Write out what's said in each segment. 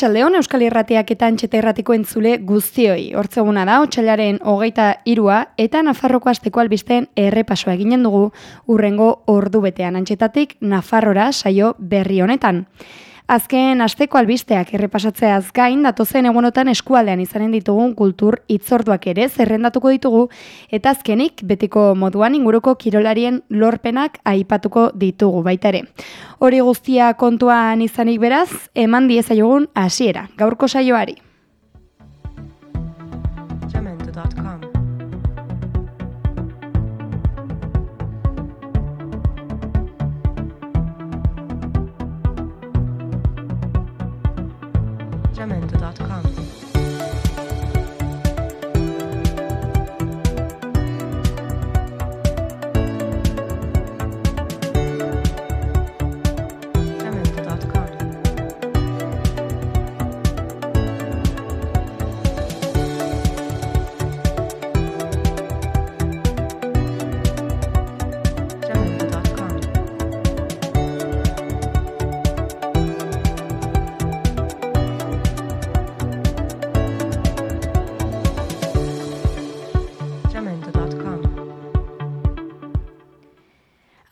Arratxaldeon Euskal Irratiak eta Antxeta Irratiko entzule guztioi. Hortzeguna da, otxailaren hogeita irua eta Nafarroko asteko albisten errepasoa eginen dugu urrengo ordu betean Antxetatik Nafarrora saio berri honetan. Azken asteko albisteak errepasatzeaz gain datozen egunotan eskualdean izanen ditugun kultur itzorduak ere zerrendatuko ditugu eta azkenik betiko moduan inguruko kirolarien lorpenak aipatuko ditugu baita ere. Hori guztia kontuan izanik beraz, eman diezaiogun hasiera. Gaurko saioari.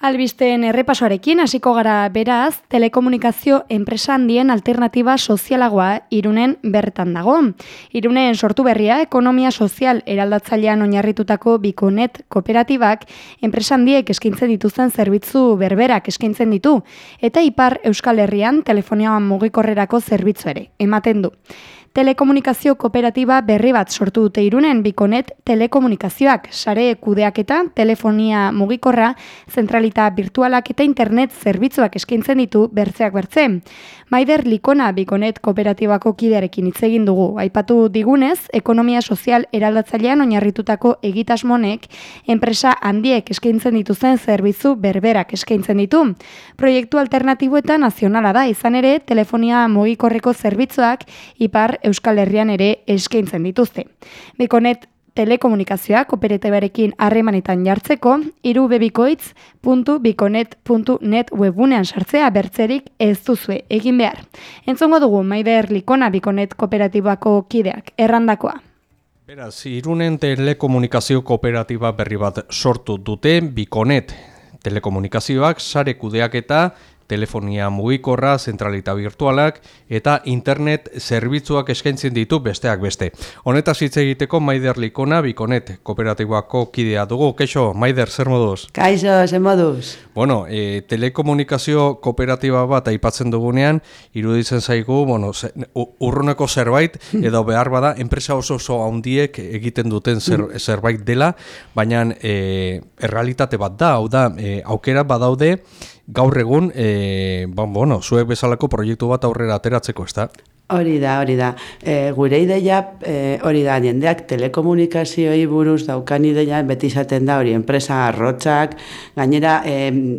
Albisteen errepasoarekin hasiko gara beraz, telekomunikazio enpresa handien alternatiba sozialagoa irunen bertan dago. Irunen sortu berria, ekonomia sozial eraldatzailean oinarritutako bikonet kooperatibak enpresa handiek eskaintzen dituzten zerbitzu berberak eskaintzen ditu, eta ipar Euskal Herrian telefonia mugikorrerako zerbitzu ere, ematen du. Telekomunikazio kooperatiba berri bat sortu dute irunen bikonet telekomunikazioak, sare kudeaketa, telefonia mugikorra, zentralita virtualak eta internet zerbitzuak eskaintzen ditu bertzeak bertze. Maider Likona bikonet kooperatibako kidearekin hitz egin dugu. Aipatu digunez, ekonomia sozial eraldatzailean oinarritutako egitasmonek enpresa handiek eskaintzen dituzten zerbitzu berberak eskaintzen ditu. Proiektu alternatibo eta nazionala da, izan ere, telefonia mugikorreko zerbitzuak ipar Euskal Herrian ere eskaintzen dituzte. Bikonet telekomunikazioak operatibarekin harremanetan jartzeko, irubebikoitz.bikonet.net webunean sartzea bertzerik ez duzue egin behar. Entzongo dugu Maider Likona Bikonet kooperatibako kideak, errandakoa. Beraz, irunen telekomunikazio kooperatiba berri bat sortu dute Bikonet telekomunikazioak sare kudeaketa telefonia mugikorra, zentralita virtualak eta internet zerbitzuak eskaintzen ditu besteak beste. Honetaz hitz egiteko Maider Likona Bikonet kooperatibako kidea dugu. Keixo, Maider, zer moduz? Kaixo, zen moduz. Bueno, e, telekomunikazio kooperatiba bat aipatzen dugunean, iruditzen zaigu, bueno, ze, urruneko zerbait, edo behar bada, enpresa oso oso handiek egiten duten zer, zerbait dela, baina e, errealitate bat da, hau da, e, aukera badaude, gaur egun, e, ba, bueno, zuek bezalako proiektu bat aurrera ateratzeko, ez? Hori da, hori da. E, gure ideia e, hori da, jendeak telekomunikazioei buruz daukan ideia beti izaten da hori, enpresa arrotzak, gainera e,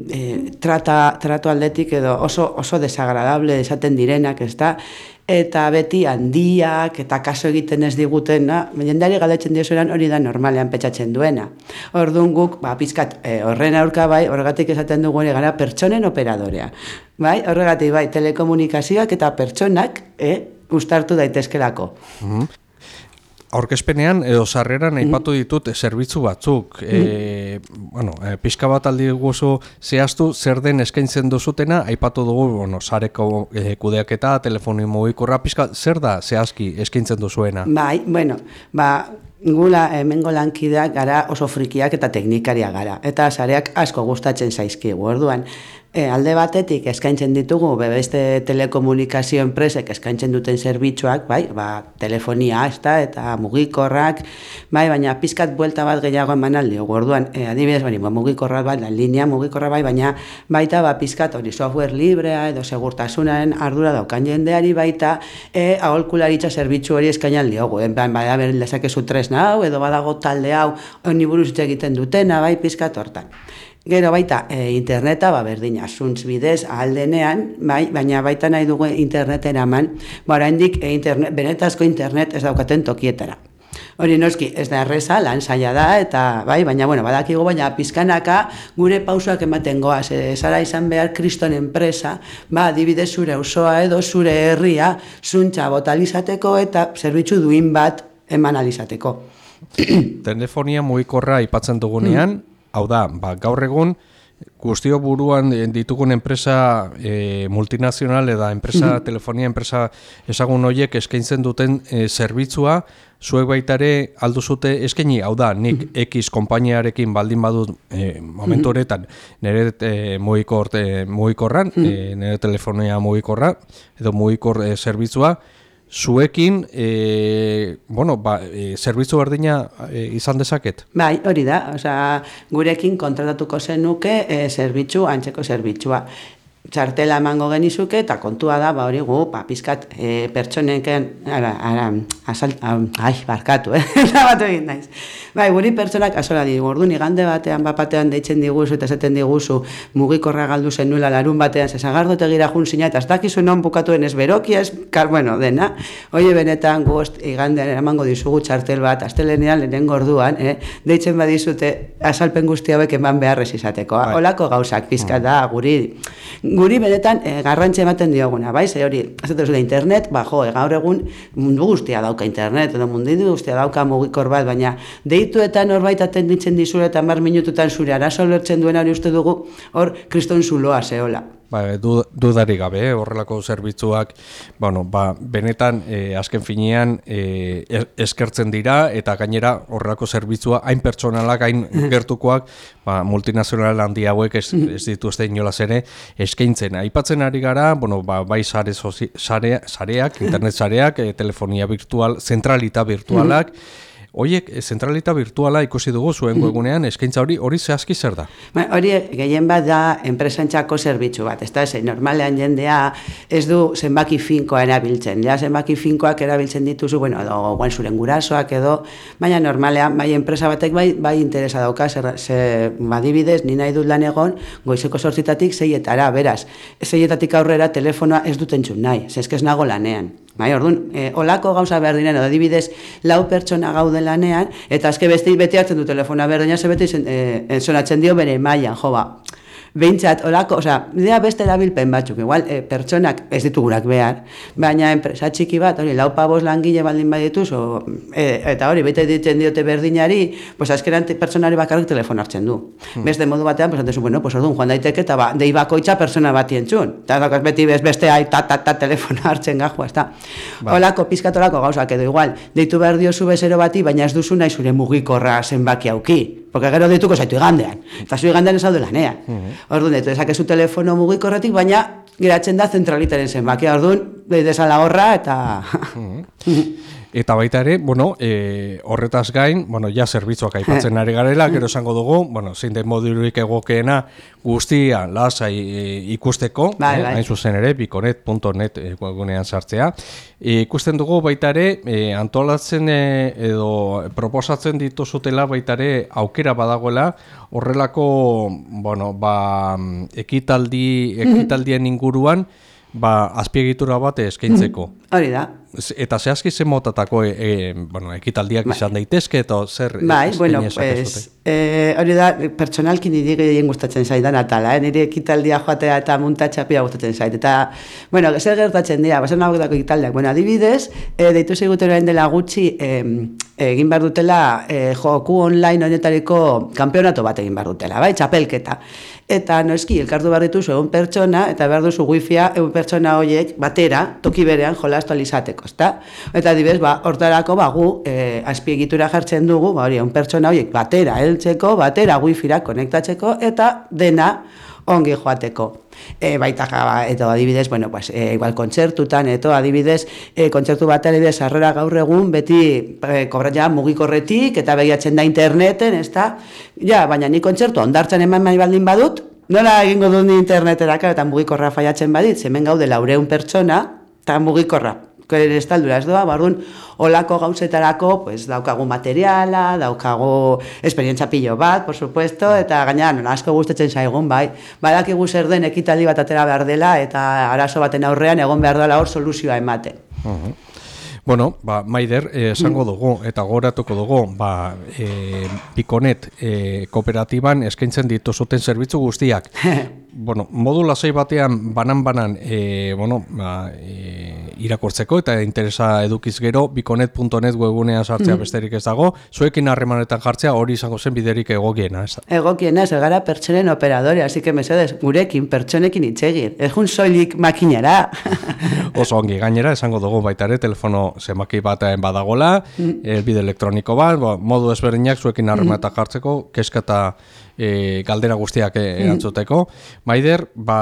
e, trata, trato aldetik edo oso, oso desagradable esaten direnak, ez da? Eta beti handiak eta kaso egiten ez digutena, jendari galdetzen diozueran hori da normalean petxatzen duena. Orduan guk, ba, pizkat, e, horren aurka bai, horregatik esaten dugu ere gara pertsonen operadorea. Bai, horregatik bai, telekomunikazioak eta pertsonak, e, ustartu daitezkelako. Aurkezpenean edo sarreran aipatu ditut zerbitzu batzuk. E, bueno, e, pixka bat aldi guzu zehaztu zer den eskaintzen duzutena, aipatu dugu, bueno, sareko e, kudeaketa, telefonio mugikorra, pixka zer da zehazki eskaintzen duzuena? Bai, bueno, ba, gula hemengo lankideak gara oso frikiak eta teknikaria gara. Eta sareak asko gustatzen zaizkigu. Orduan, E, alde batetik eskaintzen ditugu be, beste telekomunikazio enpresek eskaintzen duten zerbitzuak, bai, ba, telefonia hasta eta mugikorrak, bai, baina pizkat buelta bat gehiago eman aldi, orduan, e, adibidez, bai, ba, mugikorra bai, la linea mugikorra bai, baina baita ba, pizkat hori software librea edo segurtasunaren ardura daukan jendeari baita e, aholkularitza zerbitzu hori eskain aldi diogu, eh? bai, bai, ber, lezakezu tresna hau, edo badago talde hau, honi buruz egiten dutena, bai, pizkat hortan. Gero baita, e, interneta, ba, berdina, zuntz bidez, aldenean, bai, baina baita nahi dugu interneten eman, bara hendik, e, internet, benetazko internet ez daukaten tokietara. Hori noski, ez da erreza, lan zaila da, eta bai, baina, bueno, badakigu, baina pizkanaka gure pausoak ematen goaz, e, zara izan behar kriston enpresa, ba, adibidez zure osoa edo zure herria, zuntza botalizateko eta zerbitzu duin bat eman alizateko. Telefonia mugikorra aipatzen dugunean, hau da, ba, gaur egun guztio buruan eh, ditugun enpresa e, multinazional eta enpresa telefonia enpresa ezagun horiek eskaintzen duten e, zerbitzua zuek baitare aldu zute eskaini hau da nik X konpainiarekin baldin badut e, momentu horretan nire e, mugikor, e, mugikorran e, nire telefonia mugikorra edo mugikor e, zerbitzua zuekin e, bueno, ba, e, zerbitzu berdina e, izan dezaket? Bai, hori da, osea, gurekin kontratatuko zenuke e, zerbitzu, antzeko zerbitzua. Txartela emango genizuke eta kontua da, ba hori gu, ba, pizkat e, pertsoneken, ara, ara, asal, ai, barkatu, eh? bat egin naiz. Bai, guri pertsonak asola digu, orduan igande batean, bapatean deitzen diguzu eta esaten diguzu mugikorra galdu zen nuela larun batean, zezagardote gira jun zina, eta ez dakizu non bukatuen ez berokia, ez, kar, bueno, dena, oie benetan gost igandean eramango dizugu txartel bat, astelenean lehenengo orduan, eh? deitzen badizute asalpen guzti hauek eman beharrez izateko. Bai. Olako gauzak pizka da, guri, guri benetan e, garrantzi ematen dioguna, bai, ze hori, ez da internet, ba, jo, e, gaur egun mundu guztia dauka internet, edo mundu guztia dauka mugikor bat, baina deitu eta norbait atenditzen dizure eta mar minututan zure arazo lertzen duen hori uste dugu, hor, kriston zuloa zehola. Ba, du, dudarik gabe, eh, horrelako zerbitzuak, bueno, ba, benetan eh, azken finean eh, es- eskertzen dira eta gainera horrelako zerbitzua hain pertsonalak, hain gertukoak, ba, multinazional handi hauek ez, ez dituzte inolaz ere eskaintzen. Aipatzen ari gara, bueno, ba, bai sare, sozi, sare, sareak, internet sareak, eh, telefonia virtual, zentralita virtualak, Oiek, eh, zentralita virtuala ikusi dugu zuen webunean, eskaintza hori, hori zehazki zer da? Ba, hori gehien bat da enpresantzako zerbitzu bat, ez da, ze normalean jendea ez du zenbaki finkoa erabiltzen, ja zenbaki finkoak erabiltzen dituzu, bueno, edo guan zuren gurasoak edo, baina normalean, bai enpresa batek bai, bai interesa dauka, zer, ze, badibidez, ni nahi dut lan egon, goizeko sortzitatik zeietara, beraz, zeietatik aurrera telefonoa ez dut entzun nahi, ze eske ez nago lanean. Bai, orduan, e, olako gauza behar diren, adibidez, lau pertsona gaude lanean, eta azke beste beti hartzen du telefona berdina, ze beti e, ensonatzen dio bere mailan, jo ba. Behintzat, olako, osea, dira beste erabilpen batzuk, igual, e, pertsonak ez ditugunak behar, baina enpresa txiki bat, hori, lau pabos langile baldin badituz, o, e, eta hori, bete ditzen diote berdinari, pues azkeran pertsonari bakarrik telefon hartzen du. Beste modu batean, pues, antezu, bueno, pues orduan, joan daiteke, eta ba, dei bakoitza pertsona bati entzun. Eta daukaz beti bez beste ai, ta, ta, ta, telefona hartzen gajua, ez da. Olako, pizkatolako gauzak edo igual, deitu behar diozu bezero bati, baina ez duzu nahi zure mugikorra zenbaki auki. Porque gero deituko zaitu igandean. Eta zu igandean ez lanean. Orduan, dezakezu telefono mugikorretik, baina geratzen da zentralitaren zenbakia. Orduan, deidezala horra eta... Eta baita ere, bueno, e, horretaz gain, bueno, ja zerbitzuak aipatzen ari garela, gero esango dugu, bueno, zein den modurik egokeena guztia lasai e, ikusteko, Bai, eh, bai. hain zuzen ere, bikonet.net e, webgunean sartzea. E, ikusten dugu baita ere, e, antolatzen e, edo proposatzen dituzutela baita ere aukera badagoela, horrelako, bueno, ba, ekitaldi, ekitaldien inguruan, ba, azpiegitura bat eskaintzeko. Hori da. Eta zehazki zen motatako e, e, bueno, ekitaldiak izan daitezke eta zer Bai, eskaini bueno, pues, eh, hori da, pertsonalki niri gehien gustatzen zaidan atala, eh? nire ekitaldia joatea eta muntatxapia gustatzen zait. Eta, bueno, zer gertatzen dira, bazen hau ekitaldiak. Bueno, adibidez, eh, deitu ziguten orain dela gutxi, eh, egin behar dutela eh, joku online honetariko kanpeonato bat egin behar dutela, bai, txapelketa. Eta noski, elkartu behar dituzu egun pertsona, eta behar duzu wifia egun pertsona horiek batera, toki berean jolastu alizateko, ezta? Eta adibidez, ba, hortarako ba, gu e, azpiegitura jartzen dugu, ba, hori, egun pertsona horiek batera heltzeko, batera wifira konektatzeko, eta dena ongi joateko. E, baita jaba, edo adibidez, bueno, pues, e, igual kontzertutan, eto adibidez, e, kontzertu bat adibidez, sarrera gaur egun, beti e, ja mugikorretik, eta begiatzen da interneten, ez da? Ja, baina ni kontzertu ondartzen eman bai baldin badut, nola egingo dut ni internetera, claro, eta mugikorra faiatzen badit, hemen gaude laureun pertsona, eta mugikorra, kere estaldura ez doa, bardun, olako gauzetarako, pues, daukagu materiala, daukagu esperientza pilo bat, por supuesto, eta gaina, non asko gustatzen zaigun, bai, badakigu zer den ekitaldi bat atera behar dela, eta arazo baten aurrean egon behar dela hor soluzioa ematen. Bueno, ba, Maider, eh, esango dugu eta goratuko dugu, ba, e, Bikonet e, kooperatiban eskaintzen dituzuten zerbitzu guztiak. bueno, modu lasai batean banan-banan e, bueno, ba, e, irakortzeko eta interesa edukiz gero bikonet.net webgunean sartzea besterik ez dago, zuekin harremanetan jartzea hori izango zen biderik egokiena, ez? Egokiena, ez gara pertsonen operadore, así que mesedez, gurekin, pertsonekin itxegin. Ez jun soilik makinera. Oso ongi, gainera, esango dugu baita ere, telefono zenbaki batean badagola, mm. bide elektroniko bat, bo, modu ezberdinak zuekin harremanetan jartzeko, keska eta e, galdera guztiak e, erantzuteko. Maider, ba,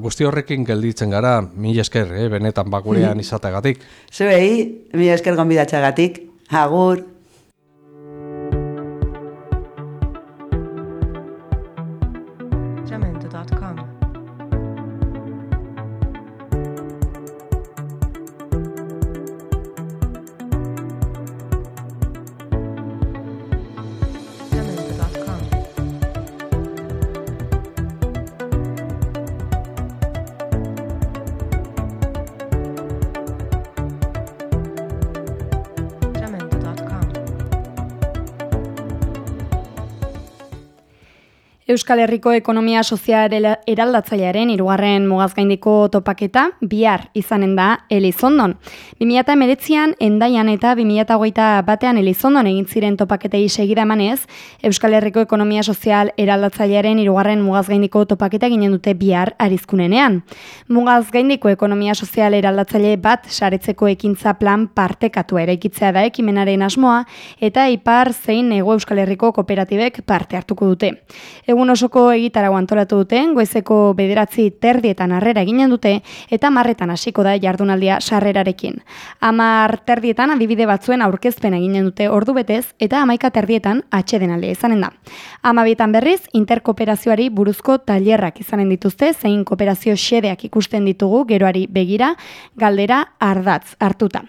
guzti horrekin gelditzen gara, mila esker, eh, benetan bakurean izategatik. Zuei, mi esker gonbidatxagatik, agur. Euskal Herriko Ekonomia Sozial Era- Eraldatzailearen irugarren mugazgaindiko topaketa bihar izanen da Elizondon. 2019an endaian eta 2021 batean Elizondon egin ziren topaketei segida emanez, Euskal Herriko Ekonomia Sozial Eraldatzailearen irugarren mugazgaindiko topaketa ginen dute bihar arizkunenean. Mugazgaindiko Ekonomia Sozial Eraldatzaile bat saretzeko ekintza plan partekatua eraikitzea da ekimenaren asmoa eta ipar zein ego Euskal Herriko kooperatibek parte hartuko dute. Egun osoko egitarau antolatu duten, goizeko bederatzi terdietan harrera eginen dute, eta marretan hasiko da jardunaldia sarrerarekin. Amar terdietan adibide batzuen aurkezpen eginen dute ordu betez, eta amaika terdietan atxedenaldia izanen da. Amabietan berriz, interkooperazioari buruzko tailerrak izanen dituzte, zein kooperazio xedeak ikusten ditugu geroari begira, galdera ardatz hartuta.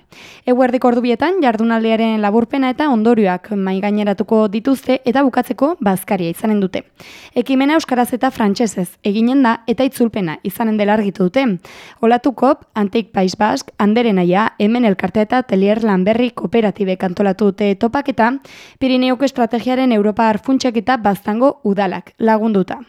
Eguerdiko ordubietan jardunaldiaren laburpena eta ondorioak maigaineratuko dituzte eta bukatzeko bazkaria izanen dute. Ekimena euskaraz eta frantsesez eginen da eta itzulpena izanen dela argitu dute. Olatukop, Antik Pais Bask, Anderen aia, hemen elkartea eta Telier Lanberri kooperatibek antolatu dute topaketa, Pirineoko estrategiaren Europa Arfuntxek eta Baztango udalak lagunduta.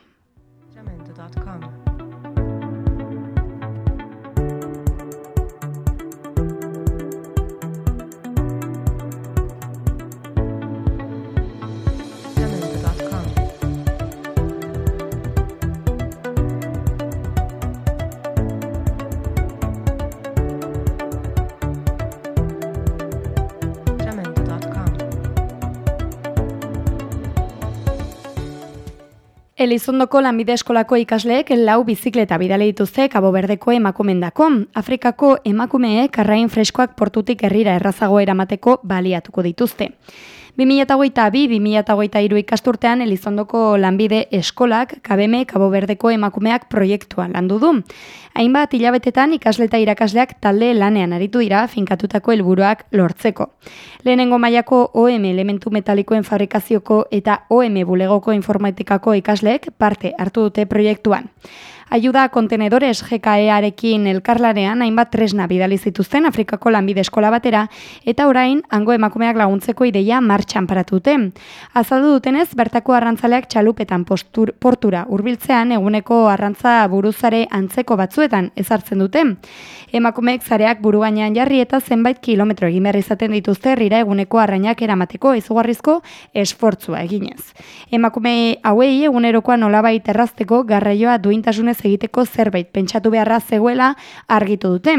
Elizondoko lanbide eskolako ikasleek lau bizikleta bidale dituzte Kabo Berdeko emakumendako. Afrikako emakumeek arrain freskoak portutik herrira errazago eramateko baliatuko dituzte. 2022-2023 ikasturtean Elizondoko lanbide eskolak KBM Kabo Berdeko emakumeak proiektua landu du. Hainbat hilabetetan ikasle eta irakasleak talde lanean aritu dira finkatutako helburuak lortzeko. Lehenengo mailako OM elementu metalikoen fabrikazioko eta OM bulegoko informatikako ikasleek parte hartu dute proiektuan. Ayuda kontenedores GKE-arekin elkarlanean hainbat tresna bidali zituzten Afrikako lanbide eskola batera eta orain hango emakumeak laguntzeko ideia martxan paratu dute. Azaldu dutenez, bertako arrantzaleak txalupetan postur, portura hurbiltzean eguneko arrantza buruzare antzeko batzuetan ezartzen dute. Emakumeek zareak buru gainean jarri eta zenbait kilometro egin behar izaten dituzte herrira eguneko arrainak eramateko izugarrizko esfortzua eginez. Emakume hauei egunerokoa nolabait errazteko garraioa duintasunez egiteko zerbait pentsatu beharra zegoela argitu dute.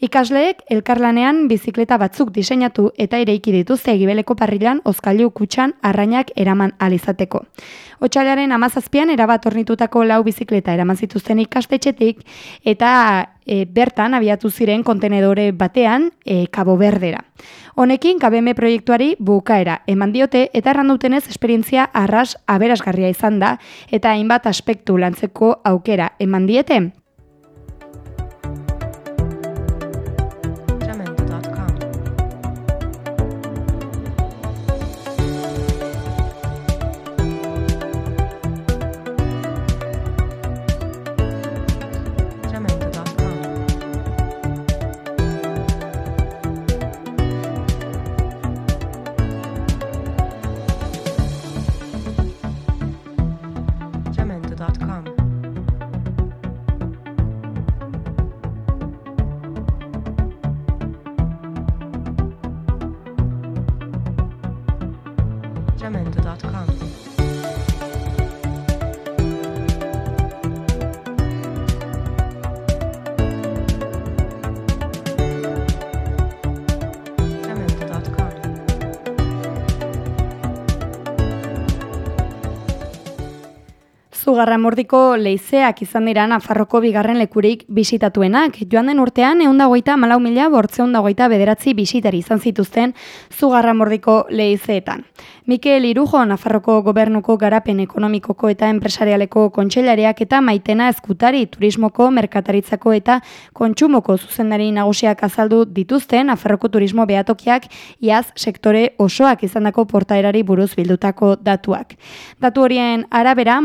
Ikasleek elkarlanean bizikleta batzuk diseinatu eta ireiki dituzte egibeleko parrilan ozkailu kutxan arrainak eraman alizateko. Otsailaren amazazpian erabat ornitutako lau bizikleta eraman zituzten ikastetxetik eta e, bertan abiatu ziren kontenedore batean e, Cabo Berdera. Honekin KBM proiektuari bukaera eman diote eta errandutenez esperientzia arras aberasgarria izan da eta hainbat aspektu lantzeko aukera eman diete. Jamendo.com. Zugarramordiko leizeak izan dira Nafarroko bigarren lekurik bisitatuenak. Joan den urtean, egun dagoita malau mila bortzeun dagoita bederatzi bisitari izan zituzten Zugarramordiko leizeetan. Mikel Irujo, Nafarroko gobernuko garapen ekonomikoko eta enpresarialeko kontseilariak eta maitena ezkutari turismoko, merkataritzako eta kontsumoko zuzendari nagusiak azaldu dituzten Nafarroko turismo behatokiak iaz sektore osoak izandako portaerari buruz bildutako datuak. Datu horien arabera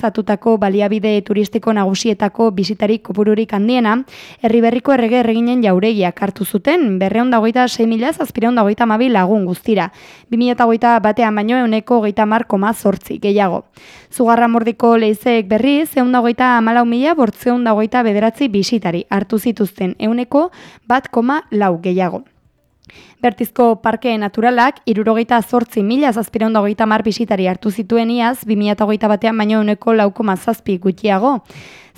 monitoreizatutako baliabide turistiko nagusietako bisitari kopururik handiena, herriberriko errege erreginen jauregiak hartu zuten, berreun dagoita 6 mila zazpireun dagoita mabi lagun guztira. 2008 batean baino euneko geita markoma zortzi gehiago. Zugarra mordiko leizeek berriz, eun dagoita amalau mila bortzeun dagoita bederatzi bisitari hartu zituzten euneko bat koma lau gehiago. Bertizko parke naturalak, irurogeita zortzi mila zazpireun dagoita mar bisitari hartu zituen iaz, 2008 batean baino euneko laukoma zazpi gutxiago.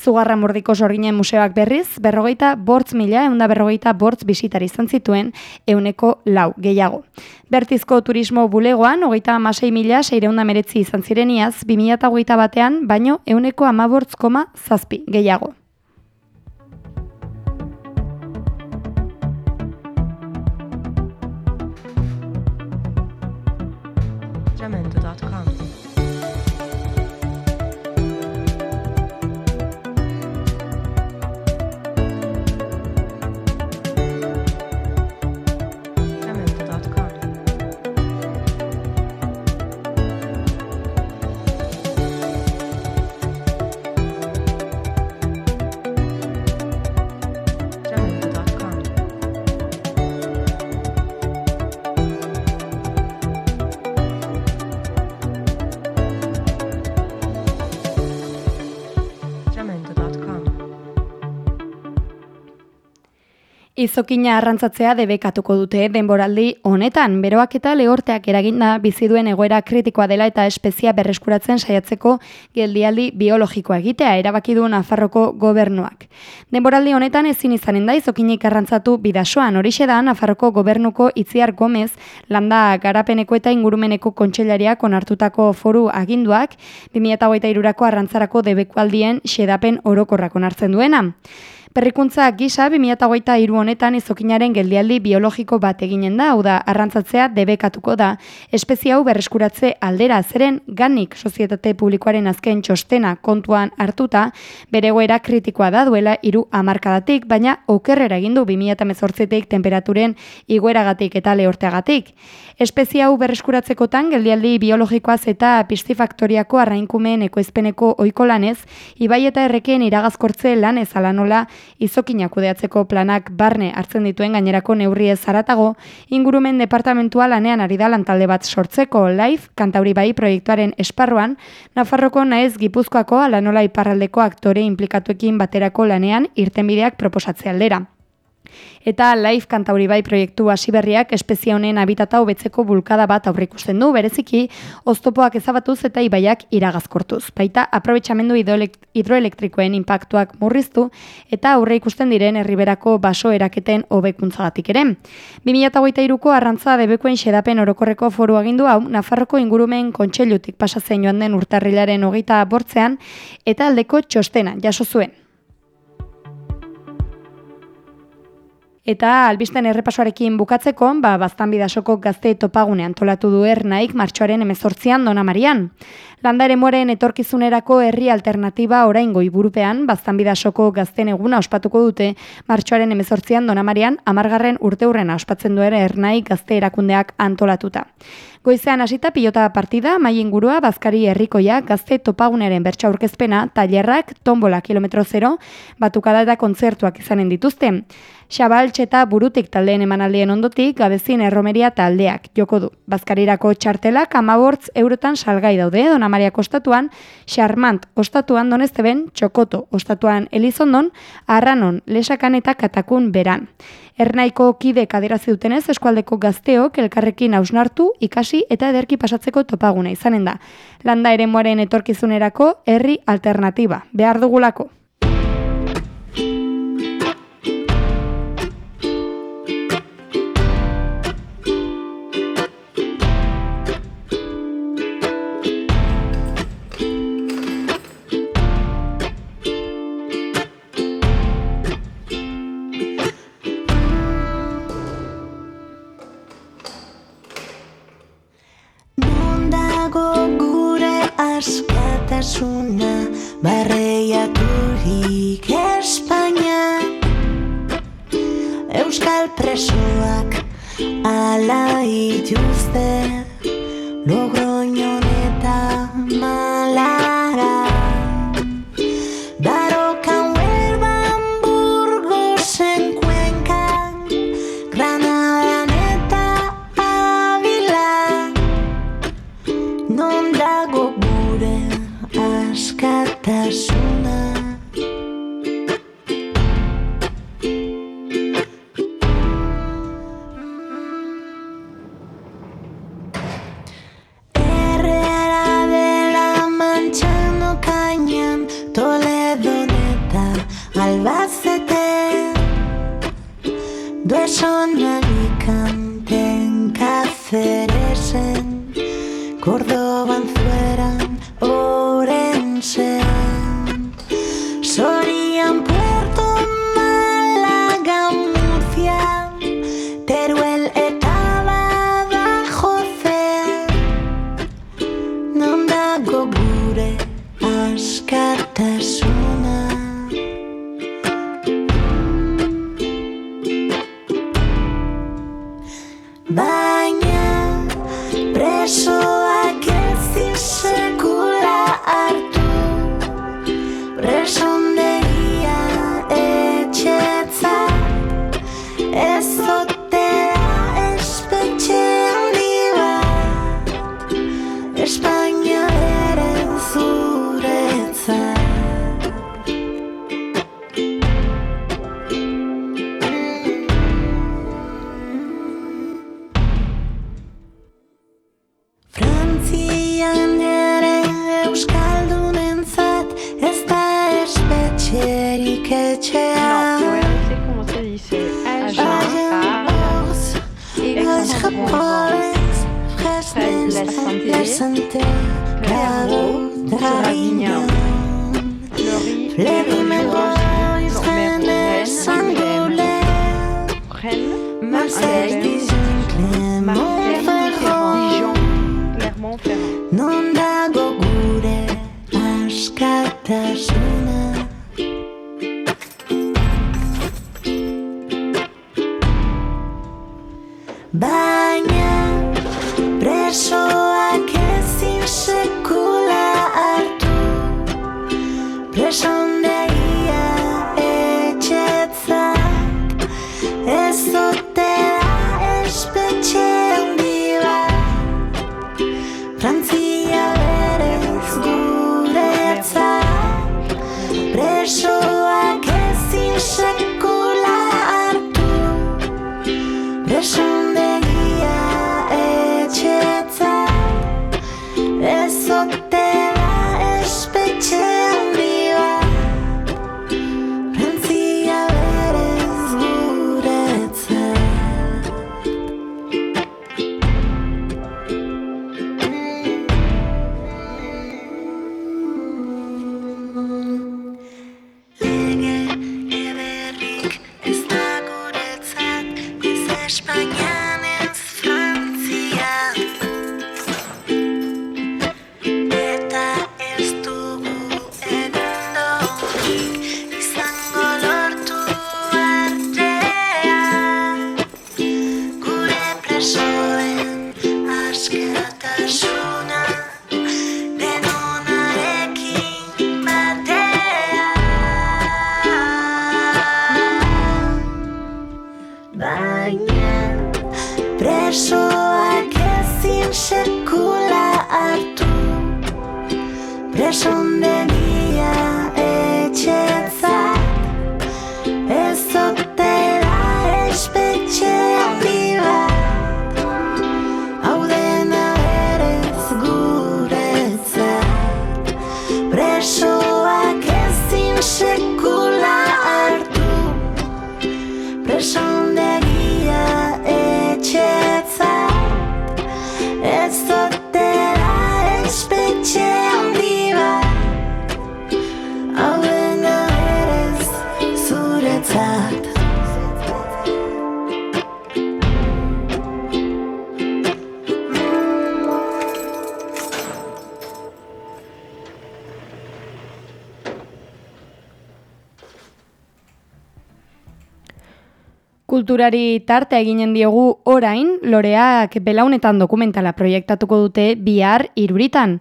Zugarra mordiko sorginen museoak berriz, berrogeita bortz mila, eunda berrogeita bortz bisitari izan zituen, euneko lau gehiago. Bertizko turismo bulegoan, hogeita amasei mila, seireunda meretzi izan ziren iaz, 2008 batean, baino euneko amabortz koma zazpi gehiago. Izokina arrantzatzea debekatuko dute denboraldi honetan, beroak eta lehorteak eraginda bizi duen egoera kritikoa dela eta espezia berreskuratzen saiatzeko geldialdi biologikoa egitea erabaki du Nafarroko gobernuak. Denboraldi honetan ezin izanen da izokinik arrantzatu bidasoan, horixe da Nafarroko gobernuko Itziar Gomez landa garapeneko eta ingurumeneko kontseilariak onartutako foru aginduak 2008 arrantzarako debekualdien xedapen orokorrak onartzen duena. Berrikuntza gisa 2008 honetan izokinaren geldialdi biologiko bat eginen da, hau da, arrantzatzea debekatuko da. Espezie hau berreskuratze aldera zeren ganik sozietate publikoaren azken txostena kontuan hartuta, bere egoera kritikoa da duela hiru hamarkadatik, baina okerrera egin du 2018tik temperaturen igoeragatik eta lehorteagatik. Espezie hau berreskuratzekotan geldialdi biologikoaz eta pistifaktoriako arrainkumeen ekoizpeneko ohiko lanez, ibai eta erreken iragazkortze lan ezalanola izokinak kudeatzeko planak barne hartzen dituen gainerako neurriez zaratago, ingurumen departamentua lanean ari da lantalde bat sortzeko live kantauri bai proiektuaren esparruan, Nafarroko naez Gipuzkoako alanola iparraldeko aktore implikatuekin baterako lanean irtenbideak proposatze aldera. Eta Life Kantauribai proiektu hasiberriak espezia honen habitata hobetzeko bulkada bat aurreikusten du, bereziki oztopoak ezabatuz eta ibaiak iragazkortuz. Baita aprobetxamendu hidroelek- hidroelektrikoen impactuak murriztu eta aurre ikusten diren herriberako baso eraketen hobekuntzagatik ere. 2023ko arrantza debekuen xedapen orokorreko foru agindu hau Nafarroko ingurumen kontseilutik pasatzen joan den urtarrilaren hogeita bortzean eta aldeko txostena jaso zuen. Eta albisten errepasoarekin bukatzeko, ba, baztan bidasoko gazte topagune antolatu du ernaik martxoaren emezortzian Dona Marian. Landare moren etorkizunerako herri alternatiba oraingo iburupean, baztan bidasoko gazten eguna ospatuko dute martxoaren emezortzian Dona Marian amargarren urte hurrena ospatzen du ere ernaik gazte erakundeak antolatuta. Goizean hasita pilota partida, mai ingurua, bazkari herrikoia, gazte topaguneren bertsa aurkezpena, tailerrak, tombola kilometro zero, batukada eta kontzertuak izanen dituzte. Xabal txeta burutik taldeen emanaldien ondotik, gabezin erromeria taldeak joko du. Bazkarirako txartelak amabortz eurotan salgai daude, Dona Maria kostatuan, Xarmant ostatuan donesteben, Txokoto ostatuan Elizondon, Arranon, Lesakan eta Katakun beran. Ernaiko kidek adierazi dutenez eskualdeko gazteok elkarrekin hausnartu, ikasi eta ederki pasatzeko topaguna izanen da. Landa eremuaren etorkizunerako herri alternatiba, behar dugulako. Non dago gure askatasuna Kulturari tartea eginen diogu orain, loreak belaunetan dokumentala proiektatuko dute bihar iruritan.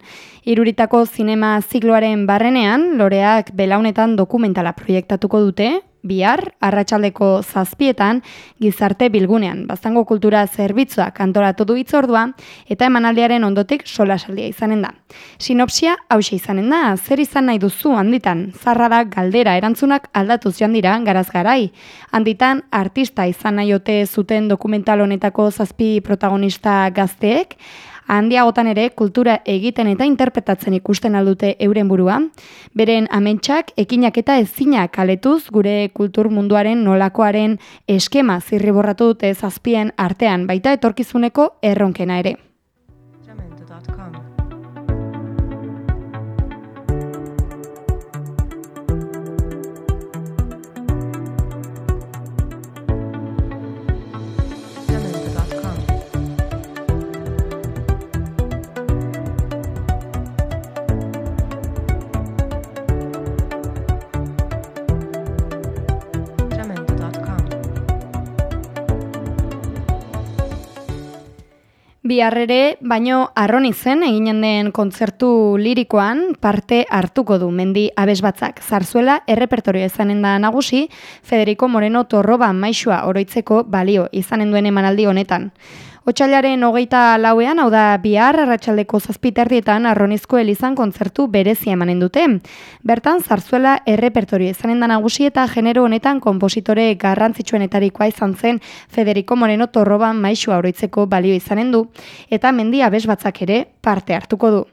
Iruritako zinema zikloaren barrenean, loreak belaunetan dokumentala proiektatuko dute, bihar, arratsaldeko zazpietan, gizarte bilgunean. Baztango kultura zerbitzuak antolatu du itzordua, eta emanaldiaren ondotik solasaldia izanen da. Sinopsia hause izanen da, zer izan nahi duzu handitan, zarra da galdera erantzunak aldatuz joan dira garaz garai. Handitan, artista izan nahi ote zuten dokumental honetako zazpi protagonista gazteek, handiagotan ere kultura egiten eta interpretatzen ikusten aldute euren burua, beren amentsak, ekinak eta ezinak aletuz gure kultur munduaren nolakoaren eskema zirriborratu dute zazpien artean, baita etorkizuneko erronkena ere. Biharrere, baino arroni zen eginen den kontzertu lirikoan parte hartuko du mendi abesbatzak. Zarzuela errepertorio izanen da nagusi, Federico Moreno Torroba maixua oroitzeko balio izanen duen emanaldi honetan. Otsailaren hogeita lauean, hau da bihar, arratsaldeko zazpiterdietan arronizko elizan kontzertu berezia emanen dute. Bertan, zarzuela errepertorio izanen da nagusi eta genero honetan konpositore garrantzitsuenetarikoa izan zen Federico Moreno Torroban maixua oroitzeko balio izanen du, eta mendi abesbatzak ere parte hartuko du.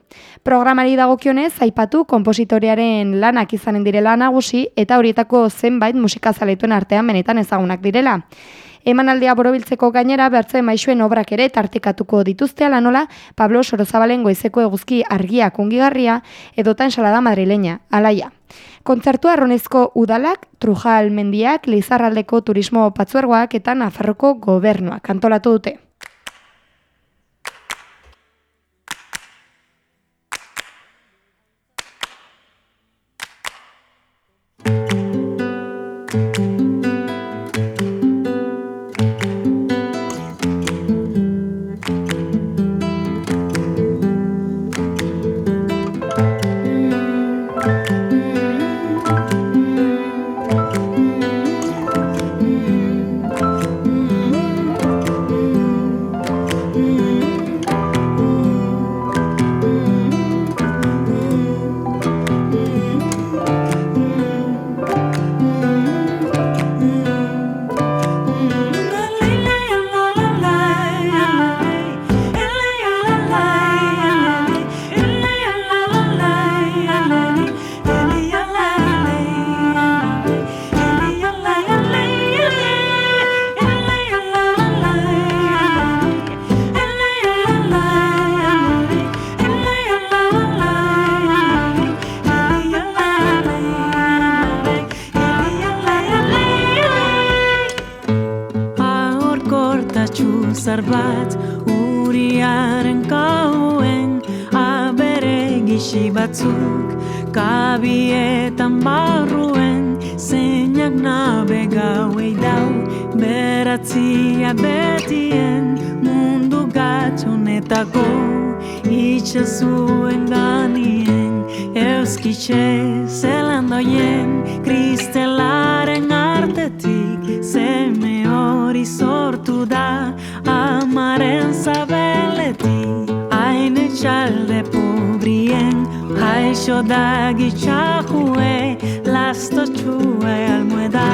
Programari dagokionez, aipatu konpositorearen lanak izanen direla nagusi eta horietako zenbait musikazaleituen artean benetan ezagunak direla. Emanaldia borobiltzeko gainera bertzen maixuen obrak ere tartikatuko dituzte ala nola Pablo Sorozabalen goizeko eguzki argia kungigarria edota ensalada madrileña, alaia. Kontzertu arronezko udalak, Trujal mendiak, Lizarraldeko turismo patzuergoak eta Nafarroko gobernuak antolatu dute. Itxasuen ganien Euskitxe zelan doien kristelaren artetik Zeme hori sortu da amaren zabeletik. Hain etxalde pobrien Haixo da gitxahue Lasto txue almoeda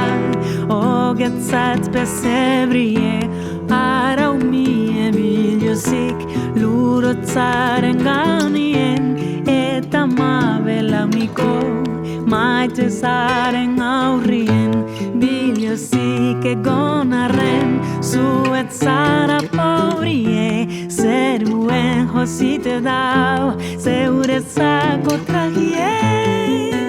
Ogetzat pesebrie Arau mie bilozik Lurotzaren ganien Eta mabelamiko Maite zaren aurrien. Bilozik egon arren Zuet zara pobrie Zeruen josite dau Zeuretzako tragie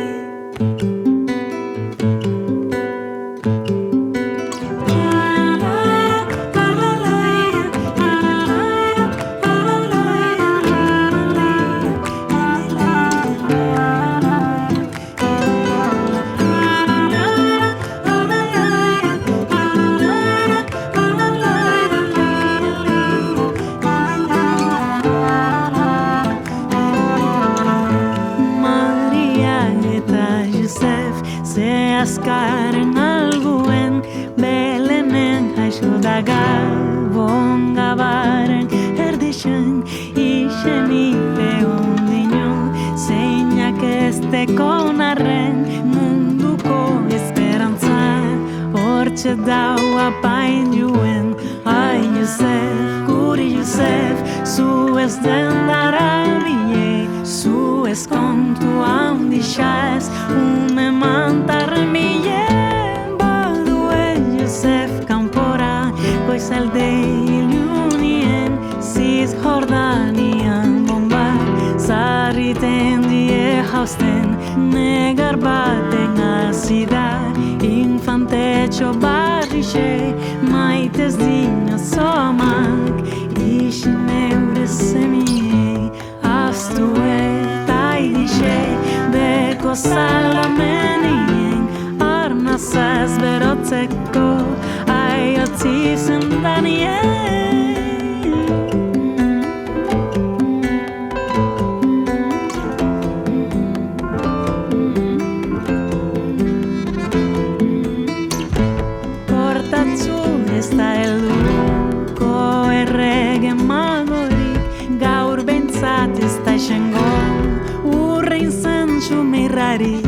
mirrarik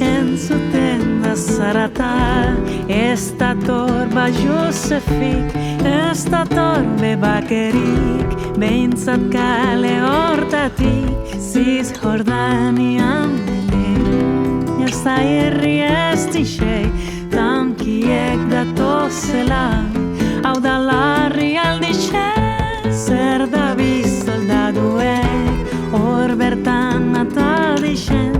Entzuten da zarata. Ez da torba Josefik Ez da torbe bakerik. Behintzat kale hortatik Ziz Jordanian belik Ez da herri ez dixei Tankiek datozela. Hau da larri aldixe Zer da bizaldaduek Hor bertan atadixen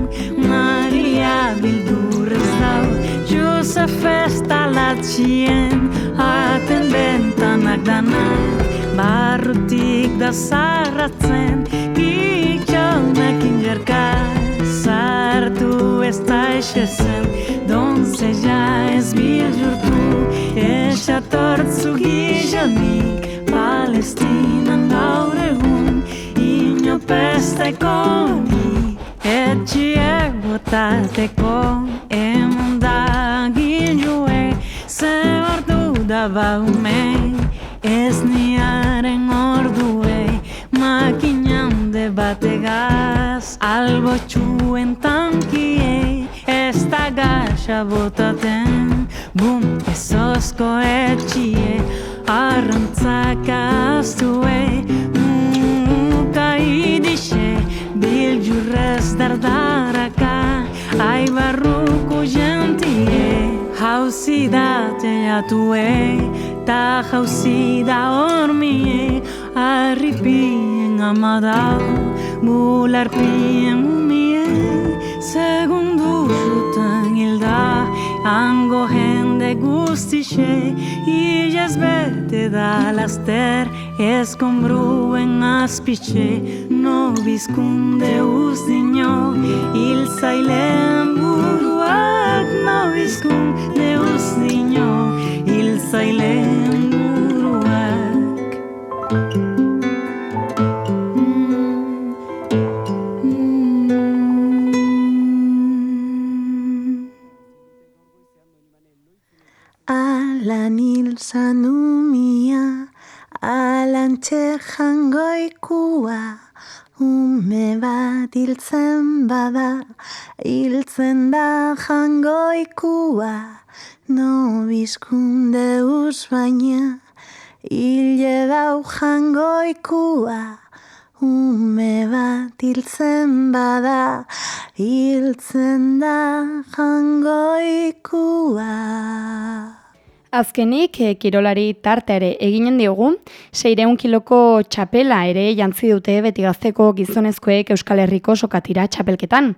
Josef ez talatxien Aten bentanak danak Barrutik da zarratzen Kitxaunekin jerka Sartu ez da esezen. Donzella ez bihurtu Esatortzu gizonik. Palestinan gaur egun Inopesteko ni Etxiek botateko Emondagin joe Ze ordu da baume Ez niaren ordue Makinan de Albo txuen tankie Ez da gaxa botaten Bum, ezozko etxie Arrantzaka aztue Muka idixe Biljurrez dardaraka Ai barruko gentie Hauzi da teatue Ta hauzi da ormie Arripien amadau Bularpien umie Segundu jutan hilda Hango jende guztixe Illes bete da laster Eskombruen azpiche No bizkunde uzdino hil zailen buruak mo bizkunde uzdino hil zailen buruak. Alan hil zanumia, alan txerjangoikua, ume bat hiltzen bada, hiltzen da jangoikua, no bizkunde uz baina, hile dau jangoikua, ume bat hiltzen bada, hiltzen da jangoikua. Azkenik, e, kirolari tarte ere eginen diogu, seireun kiloko txapela ere jantzi dute beti gazteko gizonezkoek Euskal Herriko sokatira txapelketan.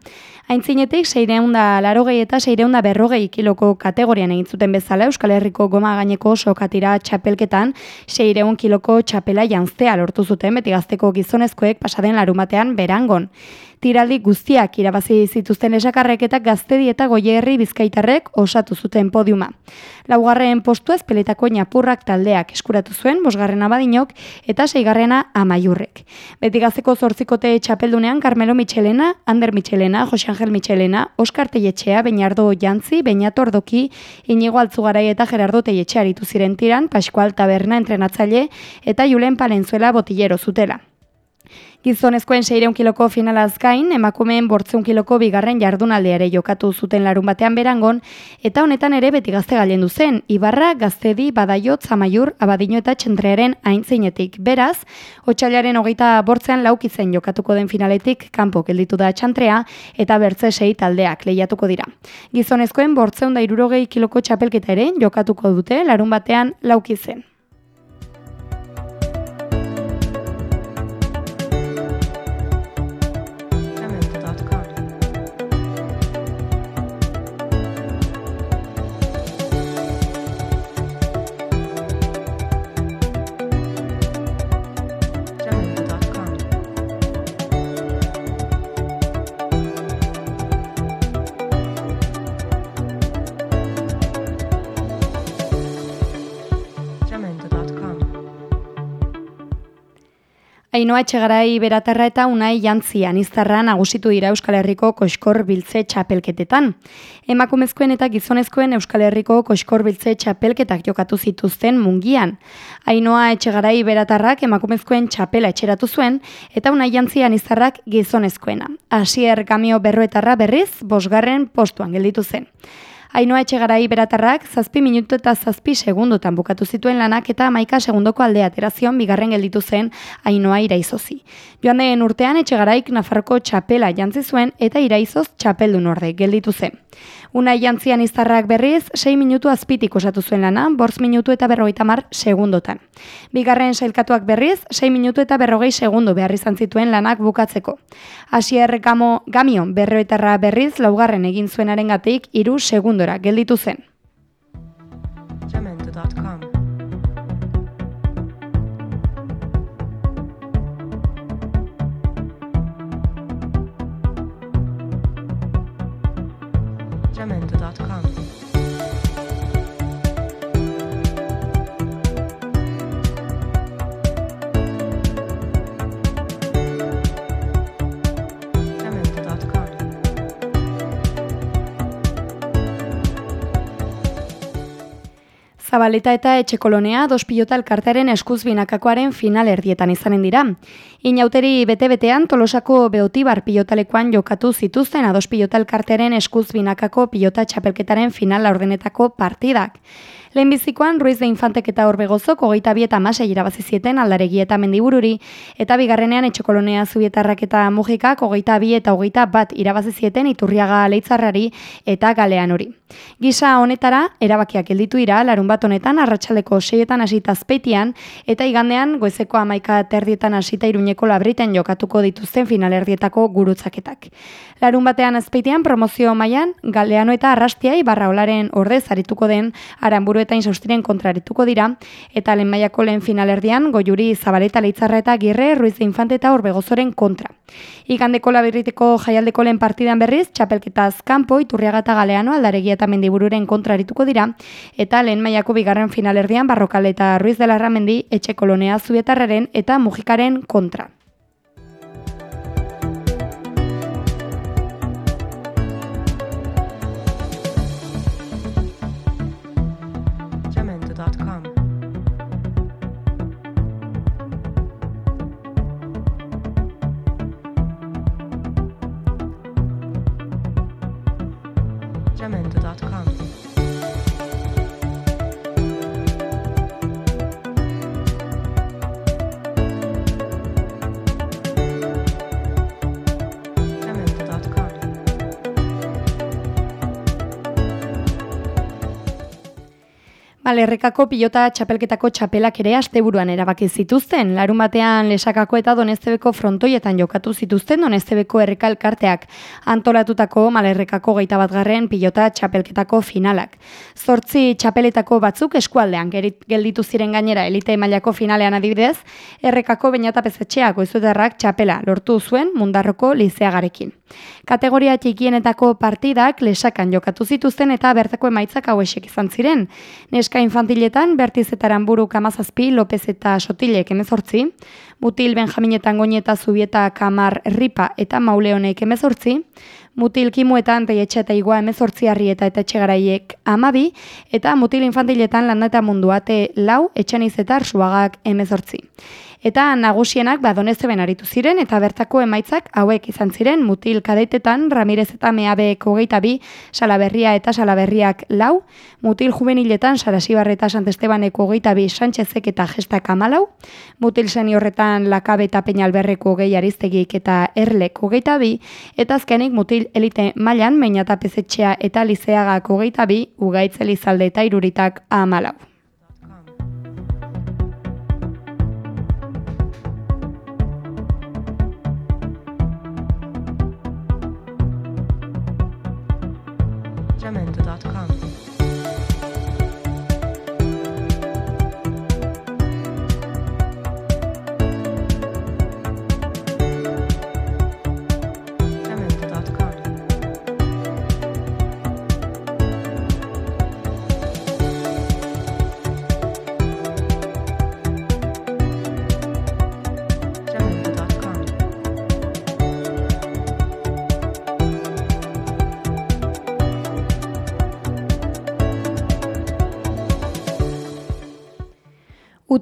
Aintzinetik, seireun da larogei eta seireun da berrogei kiloko kategorian egin zuten bezala Euskal Herriko goma gaineko sokatira txapelketan, seireun kiloko txapela jantzea lortu zuten beti gazteko gizonezkoek pasaden larumatean berangon. Tiraldi guztiak irabazi zituzten esakarrek eta gaztedi eta goierri bizkaitarrek osatu zuten podiuma. Laugarren postuaz peletako ñapurrak taldeak eskuratu zuen, bosgarrena badinok eta seigarrena amaiurrek. Beti gazteko zortzikote txapeldunean Carmelo Michelena, Ander Michelena, Jose Angel Michelena, Oskar Telletxea, Beñardo Jantzi, Beñato Ordoki, Inigo Altzugarai eta Gerardo Telletxea aritu ziren tiran, Pascual Taberna entrenatzaile eta Julen Palenzuela botillero zutela. Gizonezkoen seireun kiloko finalaz gain, emakumeen bortzeun kiloko bigarren jardunalde ere jokatu zuten larun batean berangon, eta honetan ere beti gazte galen zen, Ibarra, Gaztedi, Badaiot, Zamaiur, Abadino eta Txentrearen aintzinetik. Beraz, otxailaren hogeita bortzean laukitzen jokatuko den finaletik kanpo gelditu da txantrea, eta bertze sei taldeak lehiatuko dira. Gizonezkoen bortzeun da irurogei kiloko txapelketa ere jokatuko dute larun batean laukitzen. Ainoa etxegarai beratarra eta unai jantzi aniztarra nagusitu dira Euskal Herriko koskor biltze txapelketetan. Emakumezkoen eta gizonezkoen Euskal Herriko koskor biltze txapelketak jokatu zituzten mungian. Ainoa etxegarai beratarrak emakumezkoen txapela etxeratu zuen eta unai jantzi aniztarrak gizonezkoena. Asier Gamio berroetarra berriz, bosgarren postuan gelditu zen. Ainoa etxegarai beratarrak zazpi minutu eta zazpi segundotan bukatu zituen lanak eta amaika segundoko aldea aterazion bigarren gelditu zen Ainoa iraizozi. Joan den urtean etxegaraik Nafarroko txapela jantzi zuen eta iraizoz txapeldun orde gelditu zen. Unai jantzian iztarrak berriz, 6 minutu azpitik osatu zuen lana, bortz minutu eta berrogeita mar segundotan. Bigarren sailkatuak berriz, 6 minutu eta berrogei segundo behar izan zituen lanak bukatzeko. Asier Gamo, Gamion berroetarra berriz, laugarren egin zuenaren gatik, iru segundora gelditu zen. Jamendo.com. Zabaleta eta Etxekolonea dos pilota elkartearen eskuz binakakoaren final erdietan izanen dira. Inauteri bete-betean Tolosako Beotibar pilotalekoan jokatu zituzten ados pilota elkartearen eskuz binakako pilota txapelketaren final laurdenetako partidak. Lehenbizikoan Ruiz de Infantek eta Orbegozok hogeita bi eta masei irabazi zieten aldaregi eta mendibururi, eta bigarrenean etxekolonea zubietarrak eta mujikak hogeita bi eta hogeita bat irabazi zieten iturriaga leitzarrari eta galean hori. Gisa honetara, erabakiak gelditu ira, larun bat honetan, arratsaldeko seietan hasita azpeitian, eta igandean, goezeko amaika terdietan hasita iruñeko labriten jokatuko dituzten finalerdietako gurutzaketak. Larun batean azpeitian, promozio mailan galeano eta arrastiai barra olaren ordez arituko den aranburu eta insaustiren kontrarituko dira, eta lehen mailako lehen finalerdian, goiuri zabaleta leitzarra eta girre, ruiz infante eta orbegozoren kontra. Igandeko labirriteko jaialdeko lehen partidan berriz, txapelketaz kanpo, iturriaga eta galeano aldaregi eta mendibururen kontrarituko dira, eta lehen mailako bigarren finalerdian barrokale eta ruiz de larramendi etxe kolonea zubietarraren eta mujikaren kontra. Malerrekako pilota txapelketako txapelak ere asteburuan erabaki zituzten. Larun batean lesakako eta doneztebeko frontoietan jokatu zituzten doneztebeko errekalkarteak antolatutako malerrekako geita batgarren pilota txapelketako finalak. Zortzi txapeletako batzuk eskualdean gelditu ziren gainera elite mailako finalean adibidez, errekako bainata pezetxeak goizuetarrak txapela lortu zuen mundarroko lizeagarekin. Kategoria txikienetako partidak lesakan jokatu zituzten eta bertako emaitzak hauesek izan ziren. Neska infantiletan Bertizetaran buru kamazazpi, Lopez eta Sotilek emezortzi, Mutil Benjaminetan Goñeta Zubieta Kamar Ripa eta Mauleonek emezortzi, Mutil Kimuetan Teietxe eta Igua emezortzi harrieta eta etxegaraiek amabi, eta Mutil Infantiletan Landa eta Munduate lau, Etxaniz eta Arsuagak emezortzi. Eta nagusienak badonezeben aritu ziren eta bertako emaitzak hauek izan ziren mutil kadetetan Ramirez eta Meabek hogeita bi, Salaberria eta Salaberriak lau, mutil juveniletan Sarasibarre eta Santestebaneko hogeita bi, Sánchezek eta Gestak amalau, mutil seniorretan Lakabe eta Peñalberreko hogei ariztegik eta Erlek hogeita bi, eta azkenik mutil elite mailan Meinata Pezetxea eta Lizeagak hogeita bi, Ugaitz Elizalde eta Iruritak amalau.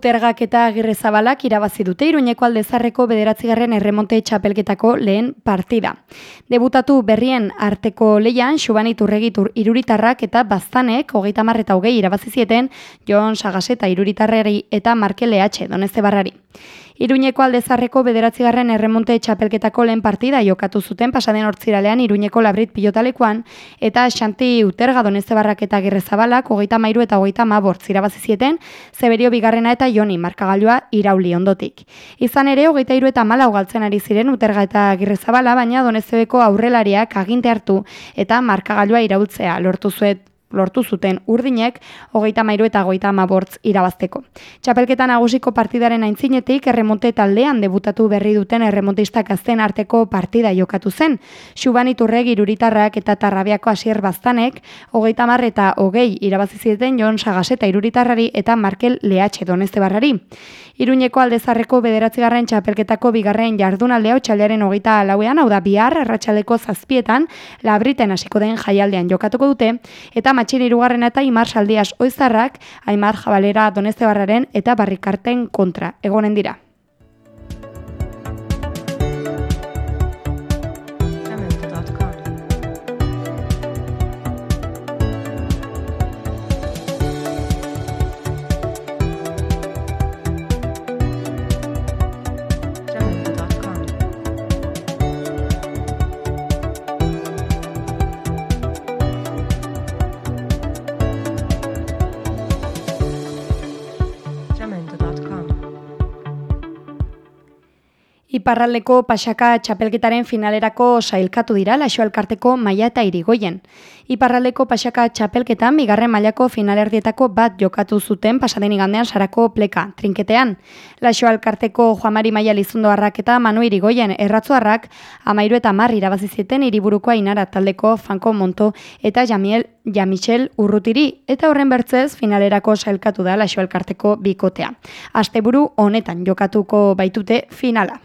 Utergak eta Agirrezabalak irabazi dute Iruñeko aldezarreko bederatzigarren erremonte txapelketako lehen partida. Debutatu berrien arteko leian, Xubani Turregitur iruritarrak eta baztanek, hogeita mar eta hogei irabazi zieten, Jon Sagaseta iruritarrari eta Markel H. Donezte barrari. Iruñeko aldezarreko bederatzigarren erremonte txapelketako lehen partida jokatu zuten pasaden hortziralean Iruñeko labrit pilotalekuan eta Xanti Uterga Doneztebarrak eta Gerrezabalak hogeita mairu eta hogeita mabortz irabazi zieten, Zeberio Bigarrena eta Joni markagailua irauli ondotik. Izan ere, hogeita iru eta malau galtzen ari ziren Uterga eta Gerrezabala, baina Doneztebeko aurrelariak aginte hartu eta markagailua iraultzea lortu zuet lortu zuten urdinek hogeita mairu eta hogeita mabortz irabazteko. Txapelketa nagusiko partidaren aintzinetik erremonte taldean debutatu berri duten erremontistak azten arteko partida jokatu zen. Xubani Turreg iruritarrak eta tarrabiako asier baztanek hogeita mar eta hogei irabazi zieten Jon Sagaseta iruritarrari eta Markel Lehatxe donezte barrari. Iruñeko aldezarreko bederatzigarren txapelketako bigarren jardunaldea otxailaren hogeita lauean, hau da bihar, erratxaleko zazpietan, labriten hasiko den jaialdean jokatuko dute, eta matxin irugarrena eta Imar Saldias oizarrak, Aimar Jabalera Donezte barraren eta barrikarten kontra. Egonen dira. Iparraldeko pasaka txapelketaren finalerako sailkatu dira laxo elkarteko maila eta irigoien. Iparraldeko pasaka txapelketan bigarren mailako finalerdietako bat jokatu zuten pasaden igandean sarako pleka, trinketean. Laxo elkarteko Juamari Maia Lizundoarrak eta Manu Irigoien erratzuarrak amairu eta mar irabazi zieten hiriburuko ainara taldeko Franco Monto eta Jamiel Jamichel Urrutiri eta horren bertzez finalerako sailkatu da laxo elkarteko bikotea. Asteburu honetan jokatuko baitute finala.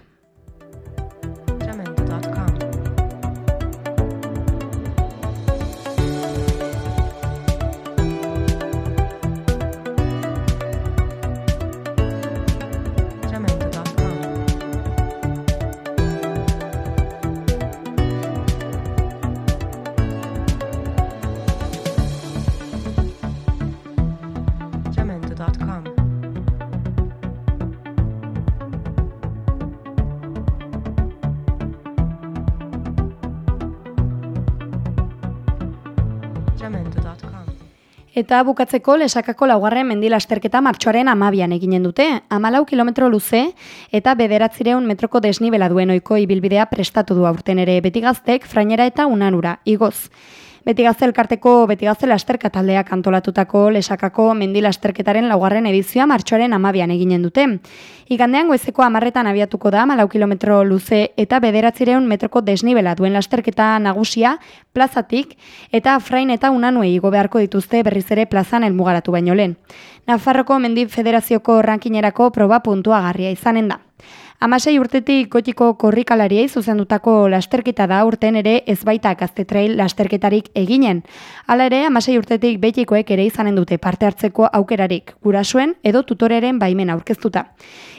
Eta bukatzeko lesakako laugarren mendilasterketa martxoaren amabian eginen dute. Amalau kilometro luze eta bederatzireun metroko desnibela duen oiko ibilbidea prestatu du aurten ere beti gaztek, frainera eta unanura, igoz. Beti gazte elkarteko beti gazte lasterka taldeak antolatutako lesakako mendilasterketaren laugarren edizioa martxoaren amabian eginen dute. Igandean goizeko amarretan abiatuko da, malau kilometro luze eta bederatzireun metroko desnibela duen lasterketa nagusia plazatik eta frain eta unanuei igo beharko dituzte berriz ere plazan helmugaratu baino lehen. Nafarroko Mendi Federazioko rankinerako proba puntuagarria izanen da. Amasei urtetik gotiko korrikalariei zuzendutako lasterketa da urten ere ez baita gazte trail lasterketarik eginen. Hala ere, amasei urtetik betikoek ere izanen dute parte hartzeko aukerarik, gurasuen edo tutoreren baimen aurkeztuta.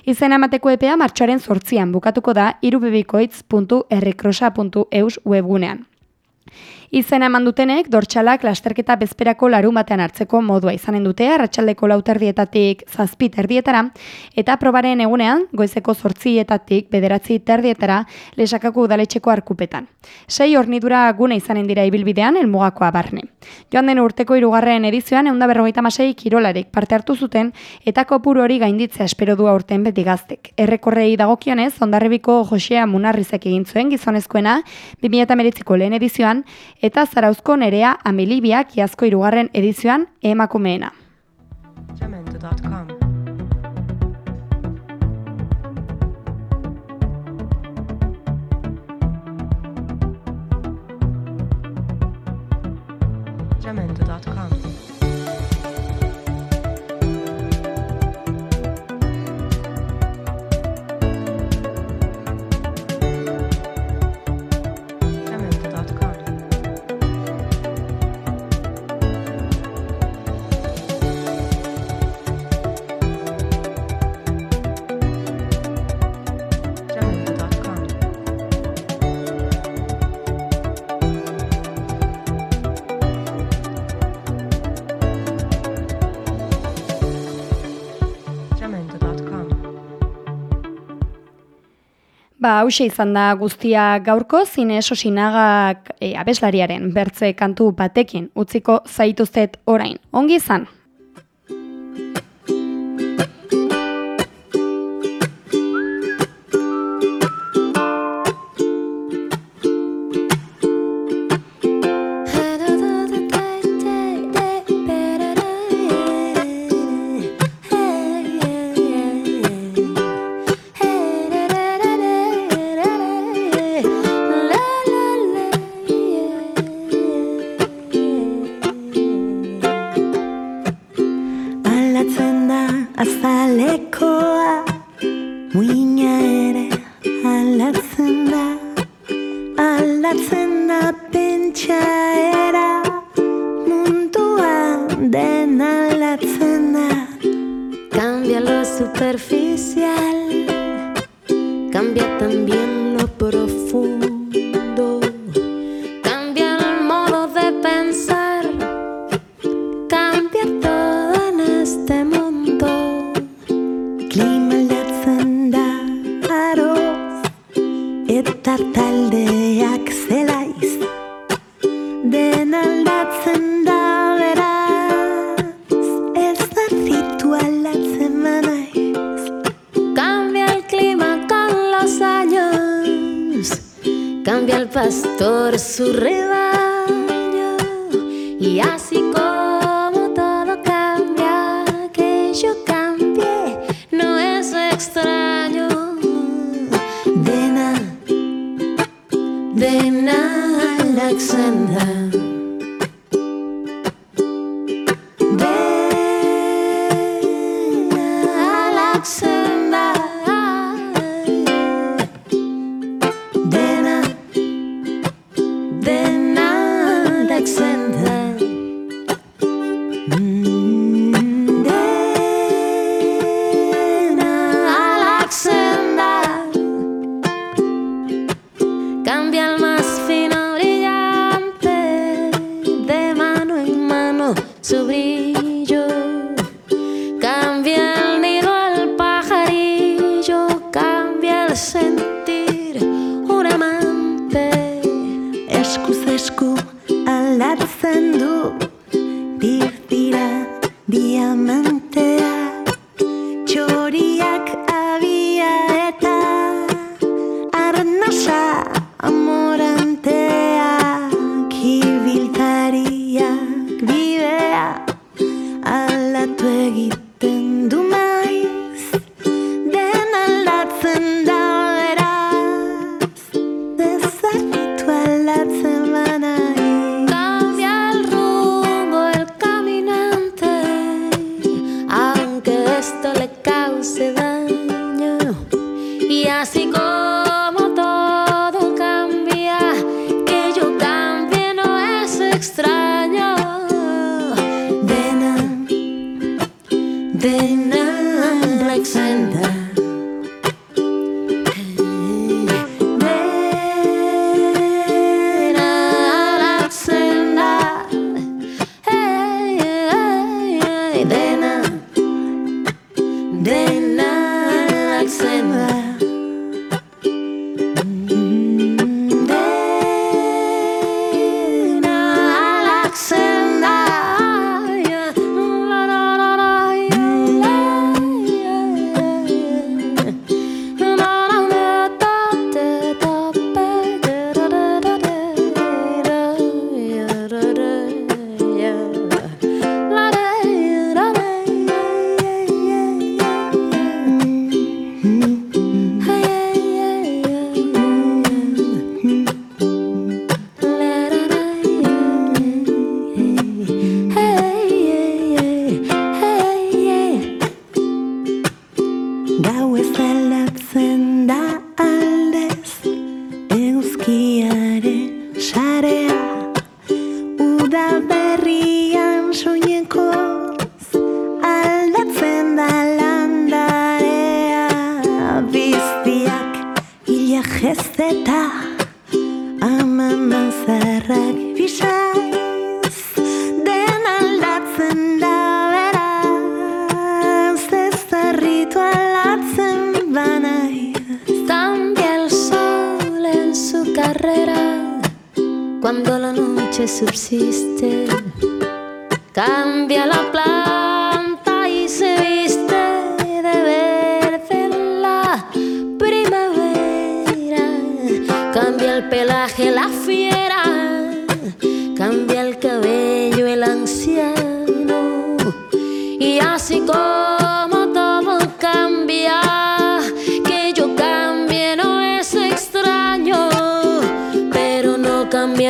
Izen emateko epea martxoaren sortzian bukatuko da irubebikoitz.errekrosa.eus webgunean. Izena eman dutenek, dortxalak lasterketa bezperako larun batean hartzeko modua izanen dute, arratsaldeko lauterdietatik zazpi terdietara, eta probaren egunean, goizeko zortzietatik bederatzi terdietara, lesakako udaletxeko arkupetan. Sei hornidura gune izanen dira ibilbidean, elmugakoa barne. Joan den urteko irugarren edizioan, eunda berrogeita masei kirolarek parte hartu zuten, eta kopuru hori gainditzea espero du aurten beti gaztek. Errekorrei dagokionez, ondarribiko Josea Munarrizek egin zuen gizonezkoena, 2008ko lehen edizioan, eta zarauzko nerea amilibiak iazko irugarren edizioan emakumeena. Jamendo.com. Ba, hause izan da guztia gaurko, zine sosinagak e, abeslariaren bertze kantu batekin utziko zaituztet orain. Ongi izan?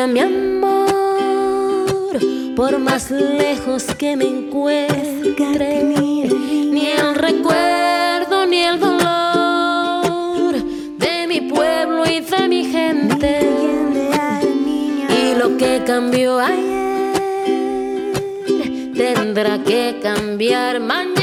Mi amor, por más lejos que me encuentre, ni el recuerdo ni el dolor de mi pueblo y de mi gente. Y lo que cambió ayer tendrá que cambiar mañana.